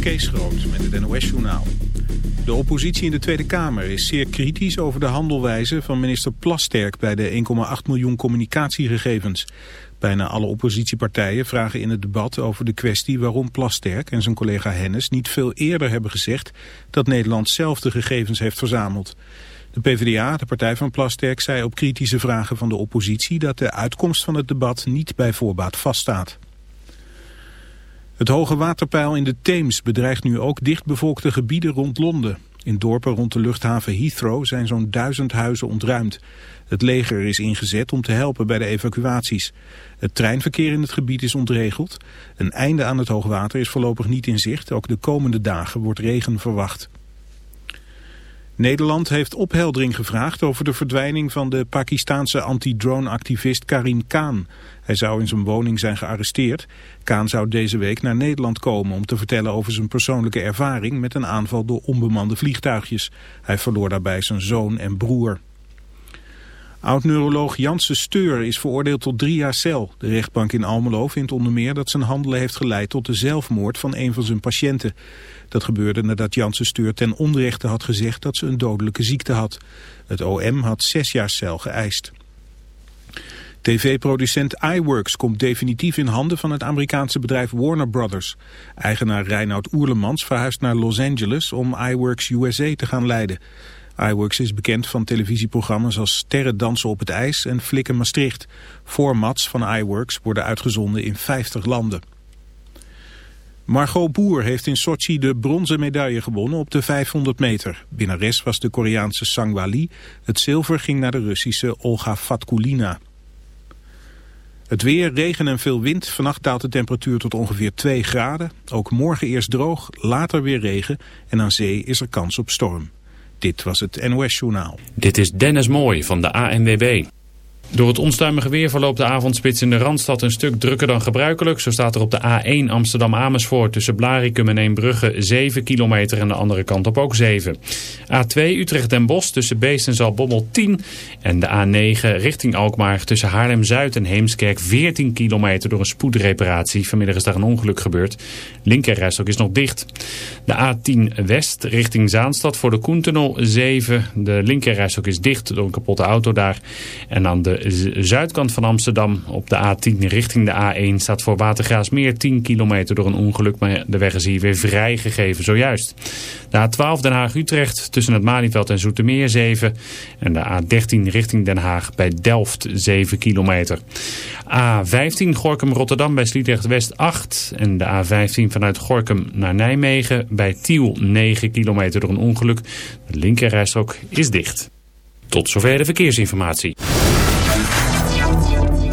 Kees Groot met het NOS-journaal. De oppositie in de Tweede Kamer is zeer kritisch over de handelwijze van minister Plasterk bij de 1,8 miljoen communicatiegegevens. Bijna alle oppositiepartijen vragen in het debat over de kwestie waarom Plasterk en zijn collega Hennis niet veel eerder hebben gezegd dat Nederland zelf de gegevens heeft verzameld. De PvdA, de partij van Plasterk, zei op kritische vragen van de oppositie dat de uitkomst van het debat niet bij voorbaat vaststaat. Het hoge waterpeil in de Theems bedreigt nu ook dichtbevolkte gebieden rond Londen. In dorpen rond de luchthaven Heathrow zijn zo'n duizend huizen ontruimd. Het leger is ingezet om te helpen bij de evacuaties. Het treinverkeer in het gebied is ontregeld. Een einde aan het hoogwater is voorlopig niet in zicht. Ook de komende dagen wordt regen verwacht. Nederland heeft opheldering gevraagd over de verdwijning van de Pakistaanse anti-drone-activist Karim Khan. Hij zou in zijn woning zijn gearresteerd. Khan zou deze week naar Nederland komen om te vertellen over zijn persoonlijke ervaring met een aanval door onbemande vliegtuigjes. Hij verloor daarbij zijn zoon en broer. Oud-neuroloog Janse Steur is veroordeeld tot drie jaar cel. De rechtbank in Almelo vindt onder meer dat zijn handelen heeft geleid tot de zelfmoord van een van zijn patiënten. Dat gebeurde nadat Janse Steur ten onrechte had gezegd dat ze een dodelijke ziekte had. Het OM had zes jaar cel geëist. TV-producent iWorks komt definitief in handen van het Amerikaanse bedrijf Warner Brothers. Eigenaar Reinoud Oerlemans verhuist naar Los Angeles om iWorks USA te gaan leiden iWorks is bekend van televisieprogramma's als Sterren dansen op het ijs en Flikken Maastricht. Formats van iWorks worden uitgezonden in 50 landen. Margot Boer heeft in Sochi de bronzen medaille gewonnen op de 500 meter. Winnares was de Koreaanse Sangwa Lee. Het zilver ging naar de Russische Olga Fatkulina. Het weer, regen en veel wind. Vannacht daalt de temperatuur tot ongeveer 2 graden. Ook morgen eerst droog, later weer regen. En aan zee is er kans op storm. Dit was het NOS Journaal. Dit is Dennis Mooi van de ANWB. Door het onstuimige weer verloopt de avondspits in de Randstad een stuk drukker dan gebruikelijk. Zo staat er op de A1 Amsterdam-Amersfoort tussen Blarikum en Eembrugge 7 kilometer en de andere kant op ook 7. A2 Utrecht-Den Bosch tussen Beest en Zalbommel 10. En de A9 richting Alkmaar tussen Haarlem-Zuid en Heemskerk 14 kilometer door een spoedreparatie. Vanmiddag is daar een ongeluk gebeurd. Linkerrijstok is nog dicht. De A10 West richting Zaanstad voor de Koentunnel 7. De linkerrijstok is dicht door een kapotte auto daar. En aan de zuidkant van Amsterdam op de A10 richting de A1 staat voor Watergraasmeer 10 kilometer door een ongeluk. Maar de weg is hier weer vrijgegeven zojuist. De A12 Den Haag-Utrecht tussen het Malieveld en Zoetermeer 7. En de A13 richting Den Haag bij Delft 7 kilometer. A15 Gorkum-Rotterdam bij Sliedrecht-West 8. En de A15 vanuit Gorkum naar Nijmegen bij Tiel 9 kilometer door een ongeluk. De linkerrijstrook is dicht. Tot zover de verkeersinformatie.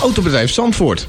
Autobedrijf Zandvoort.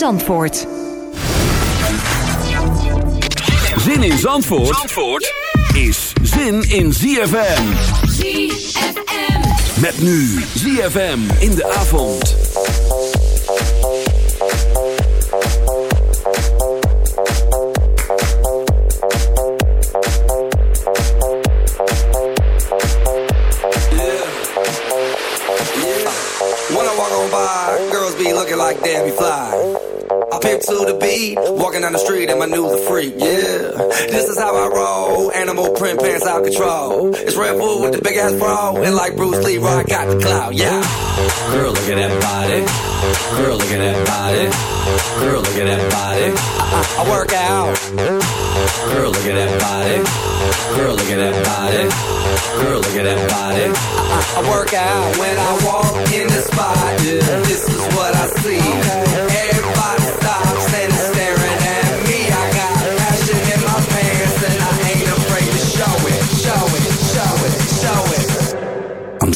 Zandvoort. Zin in Zandvoort, Zandvoort is zin in ZFM. ZFM. Met nu ZFM in de avond. When I walk on by, girls be looking like Debbie Fly. To the beat, walking down the street and my news a freak, yeah. This is how I roll, animal print pants out control. It's Red Bull with the big ass bra, and like Bruce Lee, I got the clout, yeah. Girl, look at that body. Girl, look at that body. Girl, look at that body. I, I, work out. Girl, look at that body. Girl, look at that body. Girl, look at that body. I, I, work out when I walk in the spot. Yeah, this is what I see. Everybody stops and is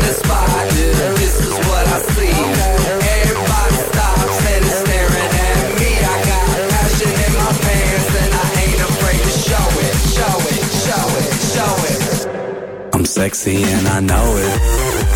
This is what I see. Everybody stops and is staring at me. I got passion in my pants and I ain't afraid to show it, show it, show it, show it. I'm sexy and I know it.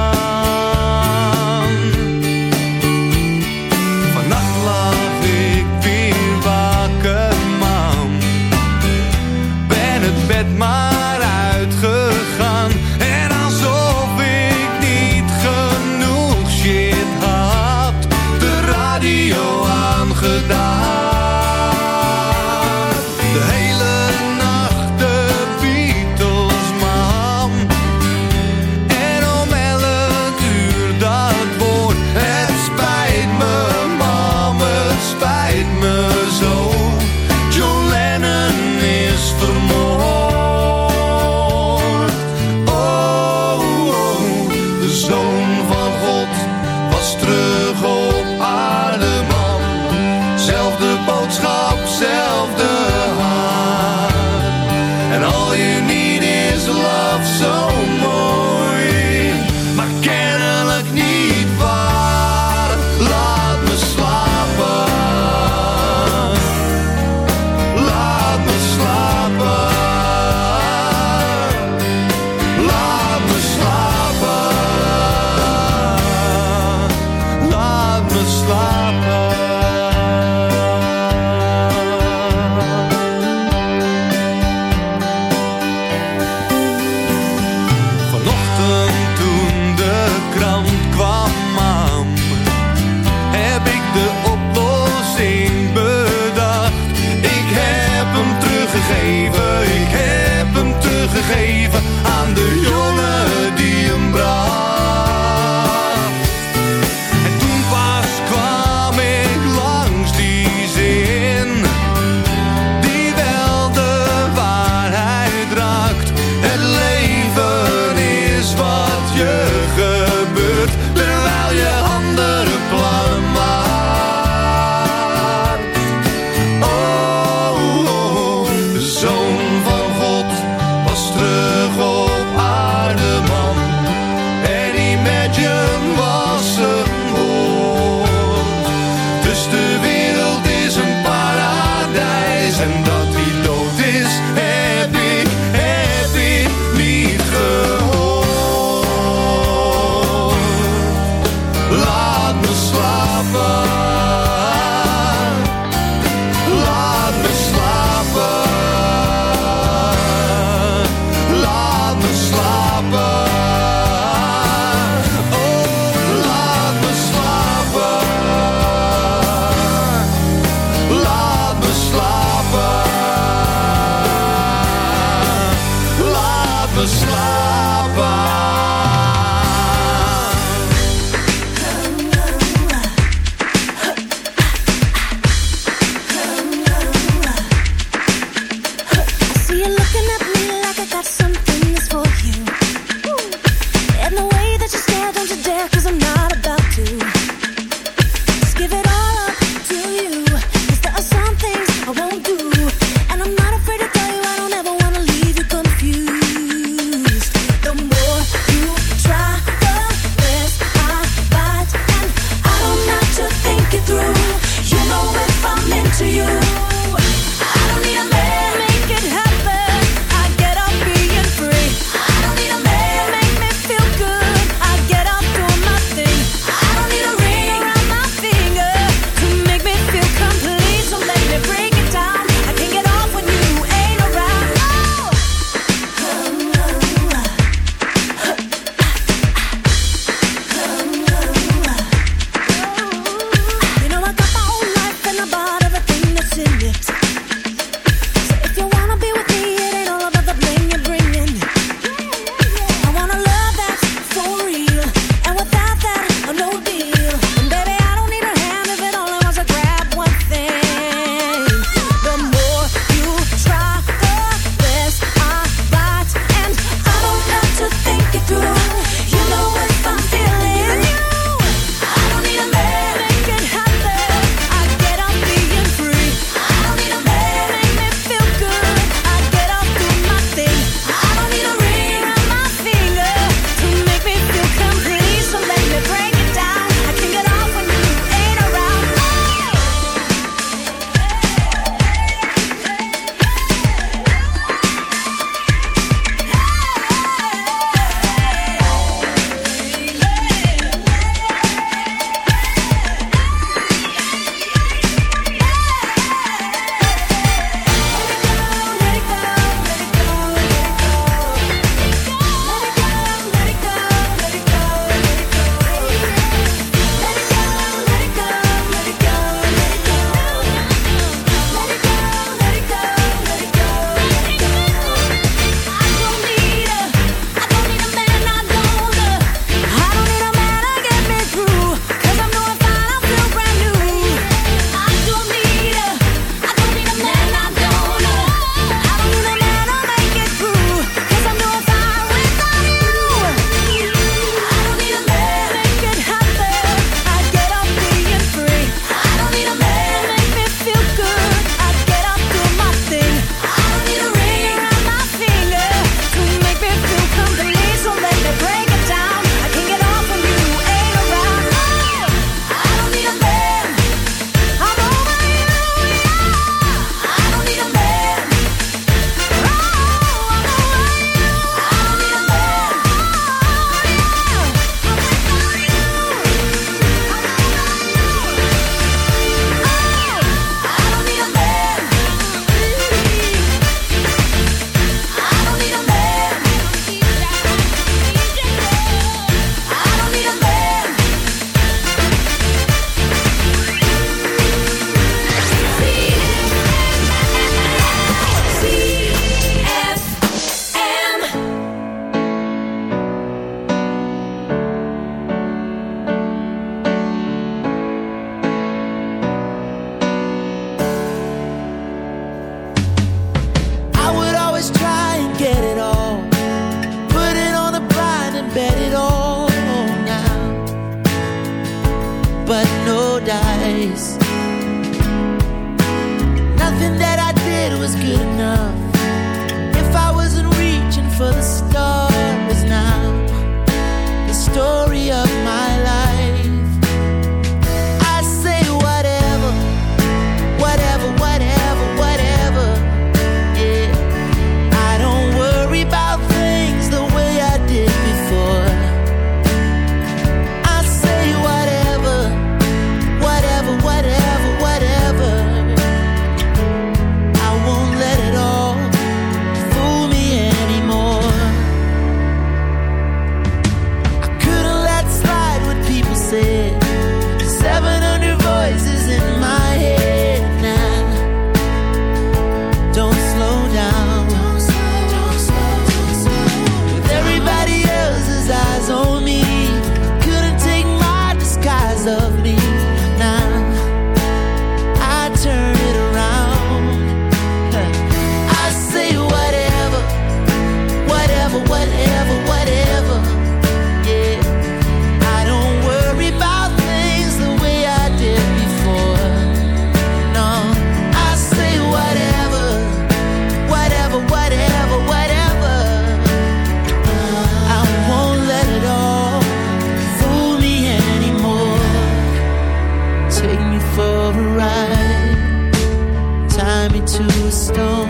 to a stone.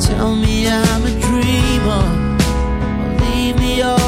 Tell me I'm a dreamer. or Leave me all.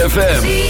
ZFM.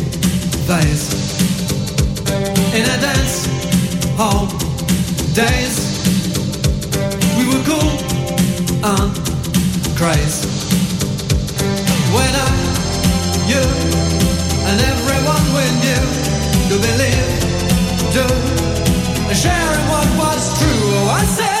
phase in a dance hall days. We were cool on craze when I, you, and everyone we knew to believe, do, and sharing what was true. Oh, I said,